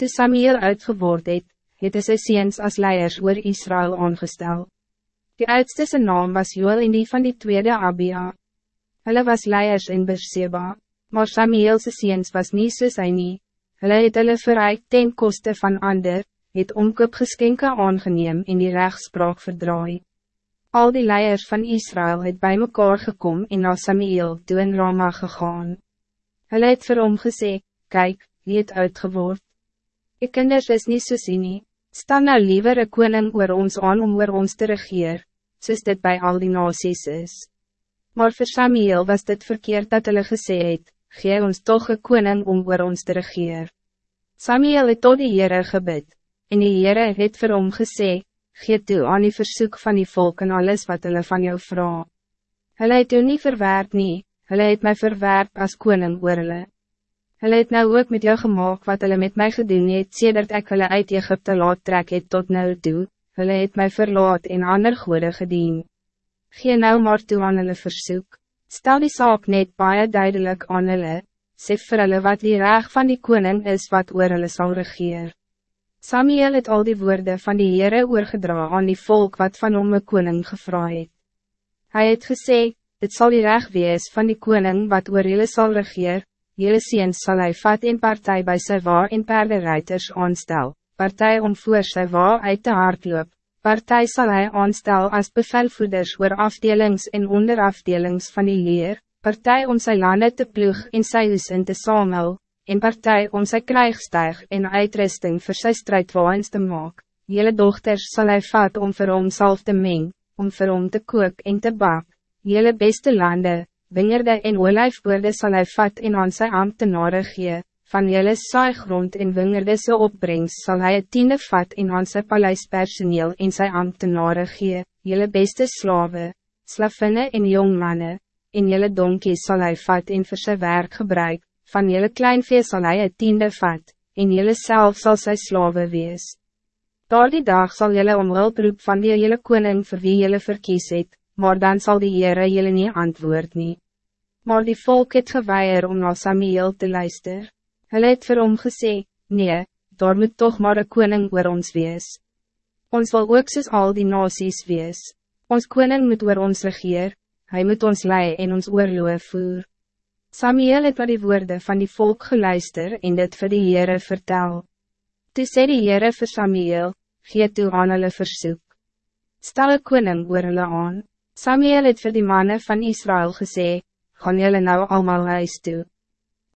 Toe Samuel uitgeword het, het hy sy seens as leiers oor Israël aangestel. Die oudste zijn naam was Joel en die van die tweede Abia. Hulle was leiers in Beersheba, maar Samuelse seens was nie soos hy nie. Hulle het hulle verreik ten koste van ander, het omkoopgeskenke aangeneem en die rechtspraak verdraai. Al die leiers van Israël het bij mekaar gekom en na Samuel toe in Rama gegaan. Hulle het vir hom gesê, kyk, wie het uitgeword. Je kinders is niet so sien nie, staan nou liever een koning oor ons aan om oor ons te regeer, soos dit bij al die nasies is. Maar voor Samuel was dit verkeerd dat hulle gesê het, gee ons toch een koning om oor ons te regeer. Samuel het tot die Heere gebid, en die Heere het vir hom gesê, gee toe aan die verzoek van die volk en alles wat hulle van jou vraag. Hulle het jou nie verwerp nie, hulle het my verwerp als koning oor hulle. Hulle het nou ook met jou gemaakt wat hulle met mij gedoen het, sedert ek hulle uit Egypte laat trek het tot nou toe, hulle het mij verlaat en ander goede gedien. Gee nou maar toe aan hulle versoek, stel die saak net baie duidelijk aan hulle, sê vir hulle wat die reg van die koning is wat oor hulle sal regeer. Samuel het al die woorden van die Heere oorgedra aan die volk wat van hom een koning gevra het. Hy het gesê, dit zal die reg wees van die koning wat oor hulle sal regeer, Jelle seens sal hy vat en partij bij sy waar en perderuiters aanstel, partij om voor sy waar uit te hardloop, partij sal hy aanstel als bevelvoeders oor afdelings en onderafdelings van die leer, partij om sy lande te ploeg en sy huis in te samel, en partij om sy krijgstuig en uitrusting voor sy strijdwaans te maak. Jelle dochters sal hy vat om vir hom salf te meng, om vir hom te kook en te bak. Jelle beste lande, wingerde en olijfboorde sal hy vat en aan sy ambtenare gee, van jylle saaigrond en wingerde se opbrengst sal hy het tiende vat en aan sy paleispersoneel en sy ambtenare gee, jylle beste slawe, slavinne en jongmanne, en jylle donkies sal hy vat en vir sy werk gebruik, van jylle kleinvee sal hy het tiende vat, en jylle self sal sy slawe wees. Daar die dag sal jylle om hulp roep van die jylle koning vir wie jylle verkies het, maar dan zal die Heere jullie niet antwoord nie. Maar die volk het geweier om na Samuel te luister. Hulle het vir hom gesê, nee, daar moet toch maar een koning oor ons wees. Ons wil ook soos al die nasies wees. Ons koning moet oor ons regeer, hij moet ons lei en ons oorloof voer. Samuel het wat die woorden van die volk geluister en dit vir die Heere vertel. Toe sê die Heere vir Samuel, gee toe aan hulle versoek. Stel een koning oor hulle aan. Samuel het vir die mannen van Israël gesê, gaan jullie nou allemaal huis toe.